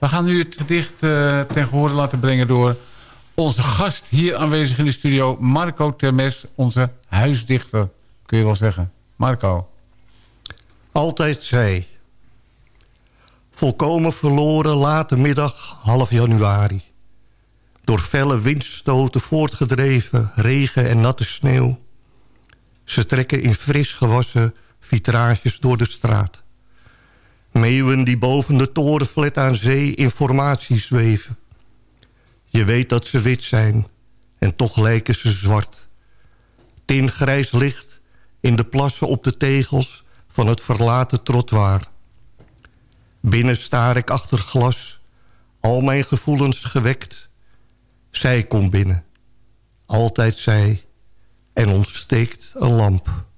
We gaan nu het gedicht uh, ten gehore laten brengen door onze gast hier aanwezig in de studio, Marco Termes, onze huisdichter, kun je wel zeggen. Marco. Altijd zij. Volkomen verloren late middag, half januari. Door felle windstoten voortgedreven, regen en natte sneeuw. Ze trekken in fris gewassen vitrages door de straat. Meeuwen die boven de torenflat aan zee informatie zweven. Je weet dat ze wit zijn en toch lijken ze zwart. Tingrijs licht in de plassen op de tegels van het verlaten trottoir. Binnen staar ik achter glas, al mijn gevoelens gewekt. Zij komt binnen, altijd zij, en ontsteekt een lamp.